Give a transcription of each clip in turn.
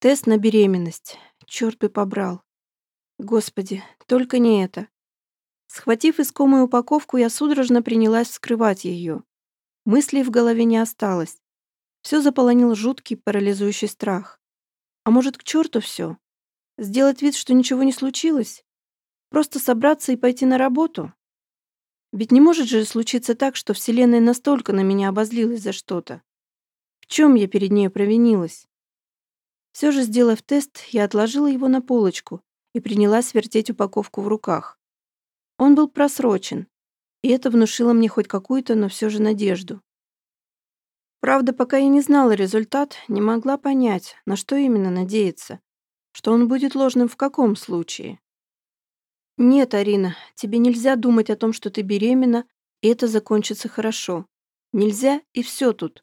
Тест на беременность. Черт бы побрал. Господи, только не это. Схватив искомую упаковку, я судорожно принялась вскрывать ее. Мыслей в голове не осталось. Все заполонил жуткий парализующий страх. А может, к черту все? Сделать вид, что ничего не случилось? Просто собраться и пойти на работу? Ведь не может же случиться так, что Вселенная настолько на меня обозлилась за что-то. В чем я перед ней провинилась? Все же, сделав тест, я отложила его на полочку и принялась вертеть упаковку в руках. Он был просрочен, и это внушило мне хоть какую-то, но все же надежду. Правда, пока я не знала результат, не могла понять, на что именно надеяться, что он будет ложным в каком случае. «Нет, Арина, тебе нельзя думать о том, что ты беременна, и это закончится хорошо. Нельзя, и все тут».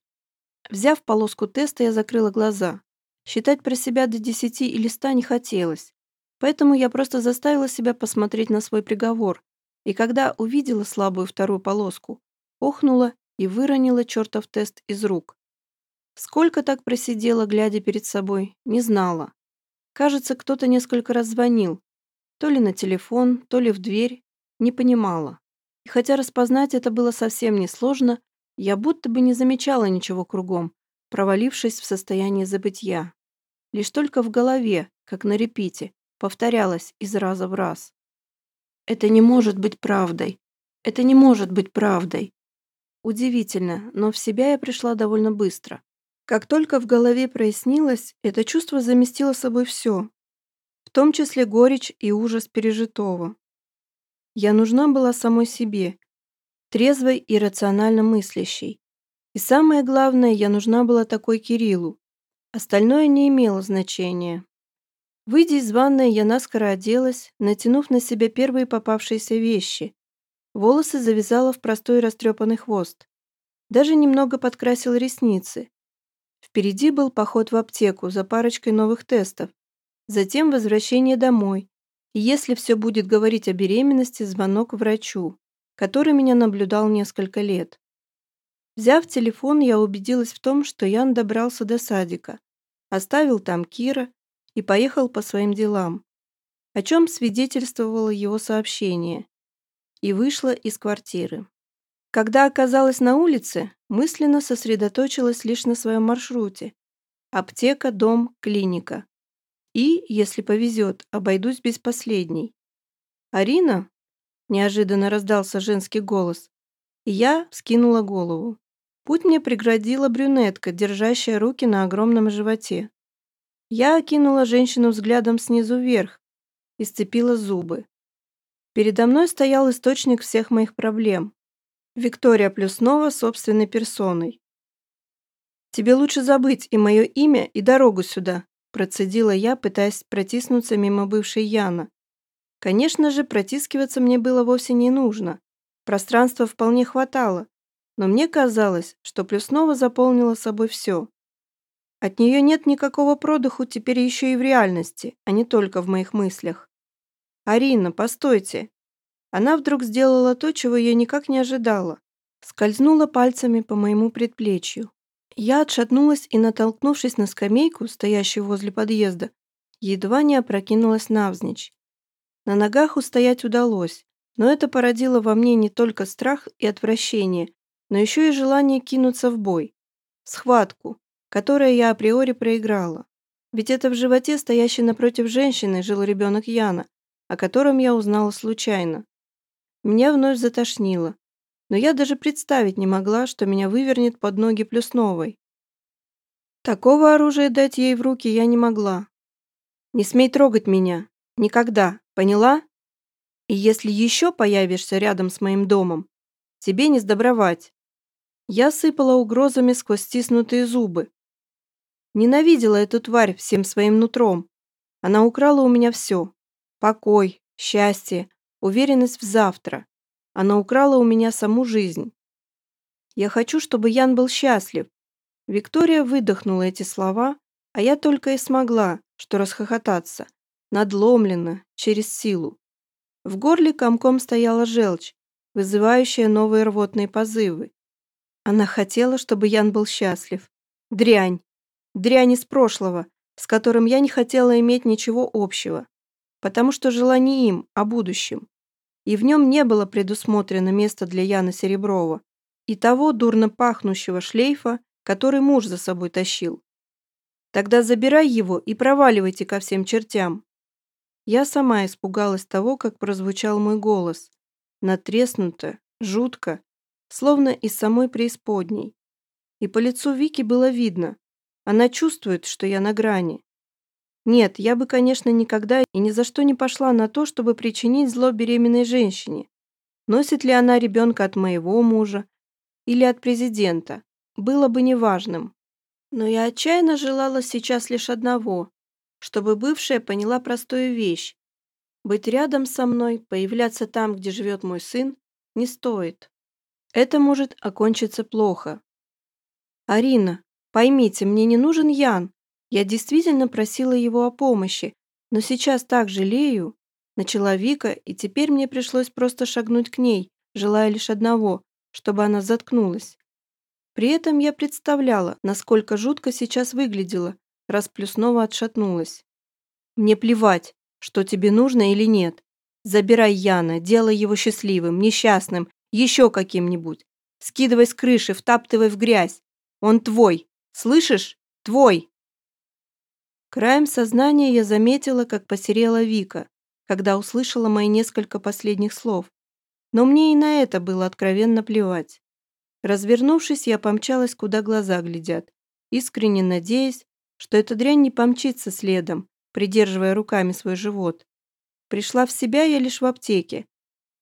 Взяв полоску теста, я закрыла глаза. Считать про себя до десяти или ста не хотелось. Поэтому я просто заставила себя посмотреть на свой приговор. И когда увидела слабую вторую полоску, охнула и выронила чертов тест из рук. Сколько так просидела, глядя перед собой, не знала. Кажется, кто-то несколько раз звонил, то ли на телефон, то ли в дверь, не понимала. И хотя распознать это было совсем несложно, я будто бы не замечала ничего кругом, провалившись в состоянии забытья. Лишь только в голове, как на репите, повторялось из раза в раз. «Это не может быть правдой! Это не может быть правдой!» Удивительно, но в себя я пришла довольно быстро. Как только в голове прояснилось, это чувство заместило собой все, том числе горечь и ужас пережитого. Я нужна была самой себе, трезвой и рационально мыслящей. И самое главное, я нужна была такой Кириллу. Остальное не имело значения. Выйдя из ванной, я наскоро оделась, натянув на себя первые попавшиеся вещи. Волосы завязала в простой растрепанный хвост. Даже немного подкрасила ресницы. Впереди был поход в аптеку за парочкой новых тестов, Затем возвращение домой. И если все будет говорить о беременности, звонок врачу, который меня наблюдал несколько лет. Взяв телефон, я убедилась в том, что Ян добрался до садика, оставил там Кира и поехал по своим делам, о чем свидетельствовало его сообщение, и вышла из квартиры. Когда оказалась на улице, мысленно сосредоточилась лишь на своем маршруте. Аптека, дом, клиника. И, если повезет, обойдусь без последней. «Арина?» – неожиданно раздался женский голос. И я скинула голову. Путь мне преградила брюнетка, держащая руки на огромном животе. Я окинула женщину взглядом снизу вверх и сцепила зубы. Передо мной стоял источник всех моих проблем. Виктория Плюснова собственной персоной. «Тебе лучше забыть и мое имя, и дорогу сюда», Процедила я, пытаясь протиснуться мимо бывшей Яна. Конечно же, протискиваться мне было вовсе не нужно. Пространства вполне хватало. Но мне казалось, что Плюснова заполнила собой все. От нее нет никакого продыху теперь еще и в реальности, а не только в моих мыслях. «Арина, постойте!» Она вдруг сделала то, чего я никак не ожидала. Скользнула пальцами по моему предплечью. Я отшатнулась и, натолкнувшись на скамейку, стоящую возле подъезда, едва не опрокинулась навзничь. На ногах устоять удалось, но это породило во мне не только страх и отвращение, но еще и желание кинуться в бой. Схватку, которую я априори проиграла. Ведь это в животе, стоящей напротив женщины, жил ребенок Яна, о котором я узнала случайно. Меня вновь затошнило, но я даже представить не могла, что меня вывернет под ноги Плюсновой. Такого оружия дать ей в руки я не могла. Не смей трогать меня. Никогда. Поняла? И если еще появишься рядом с моим домом, тебе не сдобровать. Я сыпала угрозами сквозь стиснутые зубы. Ненавидела эту тварь всем своим нутром. Она украла у меня все. Покой, счастье, уверенность в завтра. Она украла у меня саму жизнь. Я хочу, чтобы Ян был счастлив. Виктория выдохнула эти слова, а я только и смогла, что расхохотаться, надломленно, через силу. В горле комком стояла желчь, вызывающая новые рвотные позывы. Она хотела, чтобы Ян был счастлив. Дрянь. Дрянь из прошлого, с которым я не хотела иметь ничего общего, потому что жила не им, а будущим. И в нем не было предусмотрено место для Яна Сереброва и того дурно пахнущего шлейфа, который муж за собой тащил. Тогда забирай его и проваливайте ко всем чертям. Я сама испугалась того, как прозвучал мой голос. Натреснуто, жутко, словно из самой преисподней. И по лицу Вики было видно. Она чувствует, что я на грани. Нет, я бы, конечно, никогда и ни за что не пошла на то, чтобы причинить зло беременной женщине. Носит ли она ребенка от моего мужа или от президента, было бы неважным. Но я отчаянно желала сейчас лишь одного, чтобы бывшая поняла простую вещь. Быть рядом со мной, появляться там, где живет мой сын, не стоит. Это может окончиться плохо. Арина, поймите, мне не нужен Ян. Я действительно просила его о помощи, но сейчас так жалею. Начала Вика, и теперь мне пришлось просто шагнуть к ней, желая лишь одного, чтобы она заткнулась. При этом я представляла, насколько жутко сейчас выглядела, раз снова отшатнулась. «Мне плевать, что тебе нужно или нет. Забирай Яна, делай его счастливым, несчастным, еще каким-нибудь. Скидывай с крыши, втаптывай в грязь. Он твой, слышишь? Твой!» Краем сознания я заметила, как посерела Вика, когда услышала мои несколько последних слов. Но мне и на это было откровенно плевать. Развернувшись, я помчалась, куда глаза глядят, искренне надеясь, что эта дрянь не помчится следом, придерживая руками свой живот. Пришла в себя я лишь в аптеке.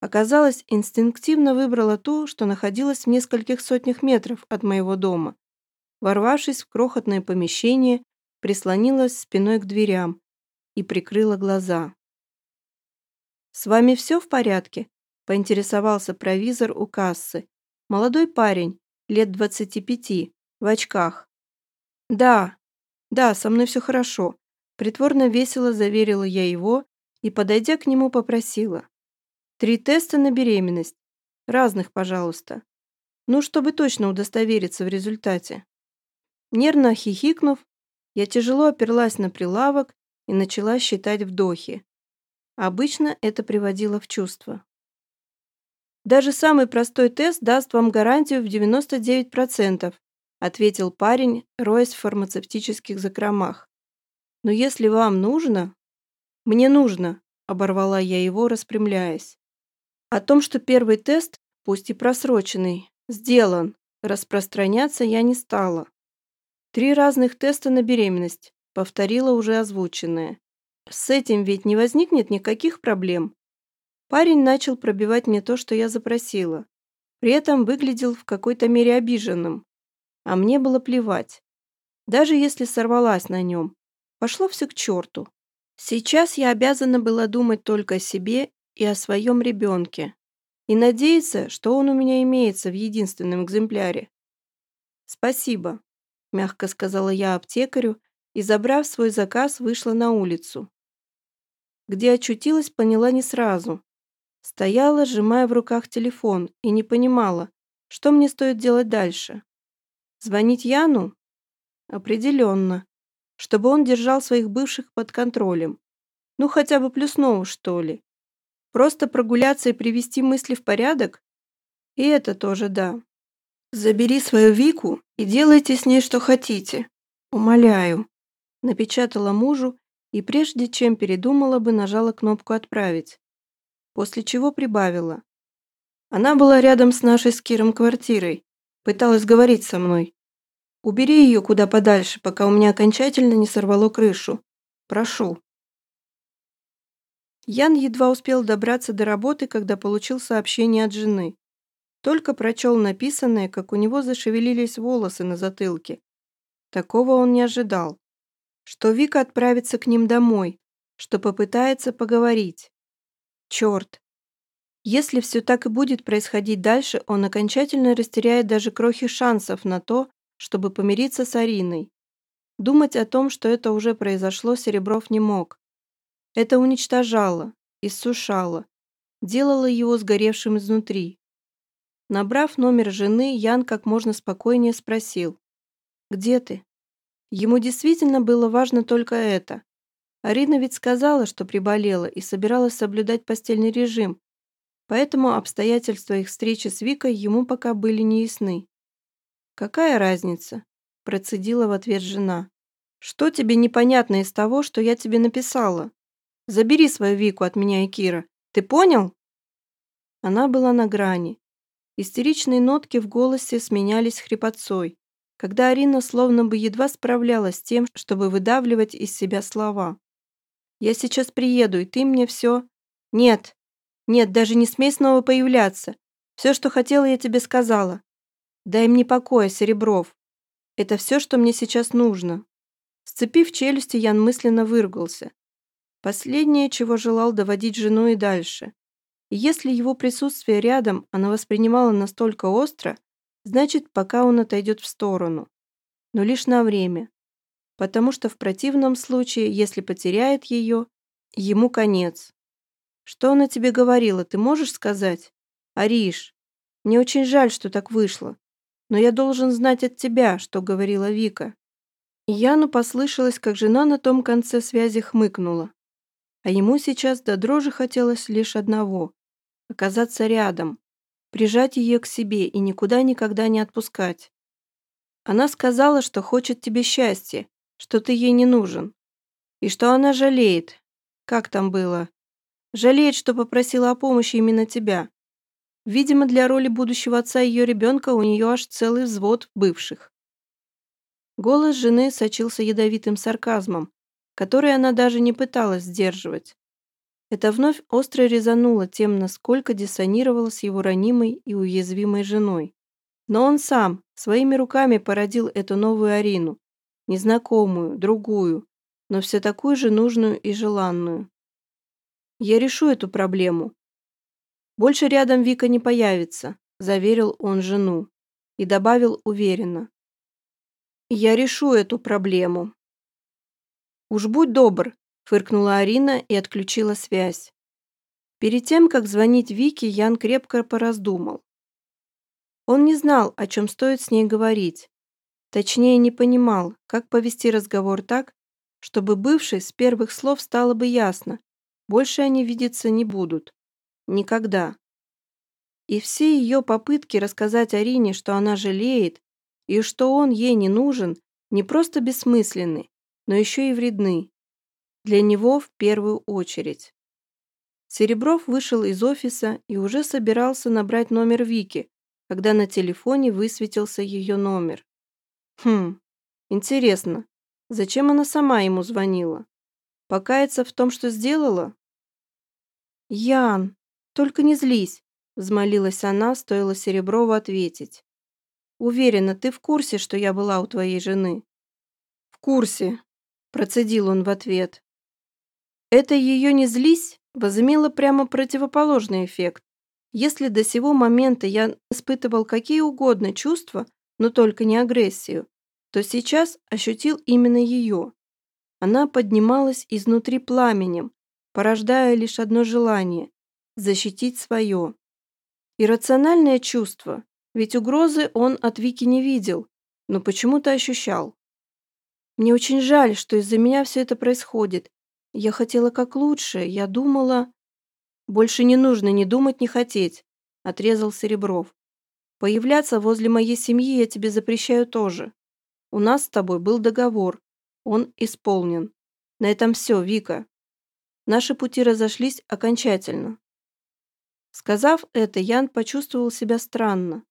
Оказалось, инстинктивно выбрала то, что находилось в нескольких сотнях метров от моего дома. Ворвавшись в крохотное помещение, прислонилась спиной к дверям и прикрыла глаза. «С вами все в порядке?» – поинтересовался провизор у кассы. Молодой парень, лет двадцати пяти, в очках. «Да, да, со мной все хорошо», – притворно весело заверила я его и, подойдя к нему, попросила. «Три теста на беременность. Разных, пожалуйста. Ну, чтобы точно удостовериться в результате». Нервно хихикнув, я тяжело оперлась на прилавок и начала считать вдохи. Обычно это приводило в чувство. «Даже самый простой тест даст вам гарантию в 99%, ответил парень, роясь в фармацевтических закромах. «Но если вам нужно...» «Мне нужно», — оборвала я его, распрямляясь. О том, что первый тест, пусть и просроченный, сделан, распространяться я не стала. Три разных теста на беременность, повторила уже озвученное. С этим ведь не возникнет никаких проблем. Парень начал пробивать мне то, что я запросила. При этом выглядел в какой-то мере обиженным. А мне было плевать. Даже если сорвалась на нем. Пошло все к черту. Сейчас я обязана была думать только о себе и о своем ребенке. И надеяться, что он у меня имеется в единственном экземпляре. Спасибо мягко сказала я аптекарю и, забрав свой заказ, вышла на улицу. Где очутилась, поняла не сразу. Стояла, сжимая в руках телефон, и не понимала, что мне стоит делать дальше. Звонить Яну? Определенно. Чтобы он держал своих бывших под контролем. Ну, хотя бы Плюснову, что ли. Просто прогуляться и привести мысли в порядок? И это тоже да. Забери свою Вику и делайте с ней что хотите. Умоляю. Напечатала мужу и прежде чем передумала бы, нажала кнопку «Отправить». После чего прибавила. Она была рядом с нашей с Киром квартирой. Пыталась говорить со мной. Убери ее куда подальше, пока у меня окончательно не сорвало крышу. Прошу. Ян едва успел добраться до работы, когда получил сообщение от жены. Только прочел написанное, как у него зашевелились волосы на затылке. Такого он не ожидал. Что Вика отправится к ним домой, что попытается поговорить. Черт! Если все так и будет происходить дальше, он окончательно растеряет даже крохи шансов на то, чтобы помириться с Ариной. Думать о том, что это уже произошло, Серебров не мог. Это уничтожало, иссушало, делало его сгоревшим изнутри. Набрав номер жены, Ян как можно спокойнее спросил. «Где ты?» Ему действительно было важно только это. Арина ведь сказала, что приболела и собиралась соблюдать постельный режим, поэтому обстоятельства их встречи с Викой ему пока были неясны. «Какая разница?» – процедила в ответ жена. «Что тебе непонятно из того, что я тебе написала? Забери свою Вику от меня и Кира. Ты понял?» Она была на грани. Истеричные нотки в голосе сменялись хрипотцой, когда Арина словно бы едва справлялась с тем, чтобы выдавливать из себя слова. «Я сейчас приеду, и ты мне все...» «Нет, нет, даже не смей снова появляться. Все, что хотела, я тебе сказала. Дай мне покоя, Серебров. Это все, что мне сейчас нужно». Сцепив челюсти, Ян мысленно выругался. Последнее, чего желал доводить жену и дальше. И если его присутствие рядом она воспринимала настолько остро, значит, пока он отойдет в сторону. Но лишь на время. Потому что в противном случае, если потеряет ее, ему конец. Что она тебе говорила, ты можешь сказать? Ариш, мне очень жаль, что так вышло. Но я должен знать от тебя, что говорила Вика. Яну послышалось, как жена на том конце связи хмыкнула. А ему сейчас до дрожи хотелось лишь одного оказаться рядом, прижать ее к себе и никуда никогда не отпускать. Она сказала, что хочет тебе счастья, что ты ей не нужен. И что она жалеет. Как там было? Жалеет, что попросила о помощи именно тебя. Видимо, для роли будущего отца ее ребенка у нее аж целый взвод бывших. Голос жены сочился ядовитым сарказмом, который она даже не пыталась сдерживать. Это вновь остро резануло тем, насколько диссонировало с его ранимой и уязвимой женой. Но он сам своими руками породил эту новую Арину, незнакомую, другую, но все такую же нужную и желанную. Я решу эту проблему. Больше рядом Вика не появится, заверил он жену и добавил уверенно. Я решу эту проблему. Уж будь добр, фыркнула Арина и отключила связь. Перед тем, как звонить Вике, Ян крепко пораздумал. Он не знал, о чем стоит с ней говорить. Точнее, не понимал, как повести разговор так, чтобы бывшей с первых слов стало бы ясно, больше они видеться не будут. Никогда. И все ее попытки рассказать Арине, что она жалеет, и что он ей не нужен, не просто бессмысленны, но еще и вредны. Для него в первую очередь. Серебров вышел из офиса и уже собирался набрать номер Вики, когда на телефоне высветился ее номер. Хм, интересно, зачем она сама ему звонила? Покаяться в том, что сделала? Ян, только не злись, взмолилась она, стоило Сереброву ответить. Уверена, ты в курсе, что я была у твоей жены? В курсе, процедил он в ответ. Это ее не злись возымело прямо противоположный эффект. Если до сего момента я испытывал какие угодно чувства, но только не агрессию, то сейчас ощутил именно ее. Она поднималась изнутри пламенем, порождая лишь одно желание – защитить свое. Иррациональное чувство, ведь угрозы он от Вики не видел, но почему-то ощущал. Мне очень жаль, что из-за меня все это происходит, я хотела как лучше, я думала... Больше не нужно ни думать, ни хотеть, отрезал Серебров. Появляться возле моей семьи я тебе запрещаю тоже. У нас с тобой был договор. Он исполнен. На этом все, Вика. Наши пути разошлись окончательно. Сказав это, Ян почувствовал себя странно.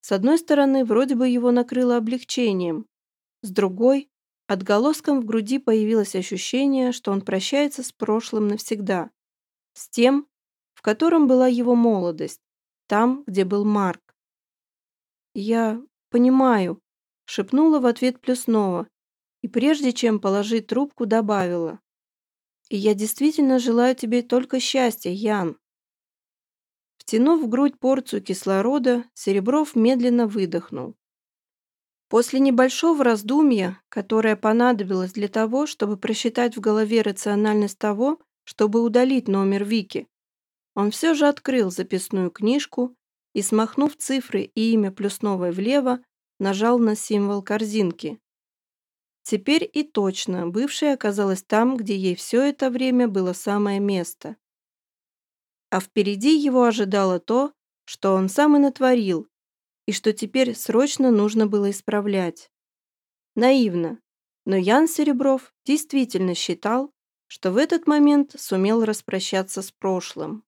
С одной стороны, вроде бы его накрыло облегчением. С другой, Отголоском в груди появилось ощущение, что он прощается с прошлым навсегда. С тем, в котором была его молодость, там, где был Марк. «Я понимаю», — шепнула в ответ Плюснова, и прежде чем положить трубку, добавила. «И я действительно желаю тебе только счастья, Ян». Втянув в грудь порцию кислорода, Серебров медленно выдохнул. После небольшого раздумья, которое понадобилось для того, чтобы просчитать в голове рациональность того, чтобы удалить номер Вики, он все же открыл записную книжку и, смахнув цифры и имя плюс новое влево, нажал на символ корзинки. Теперь и точно бывшая оказалась там, где ей все это время было самое место. А впереди его ожидало то, что он сам и натворил, и что теперь срочно нужно было исправлять. Наивно, но Ян Серебров действительно считал, что в этот момент сумел распрощаться с прошлым.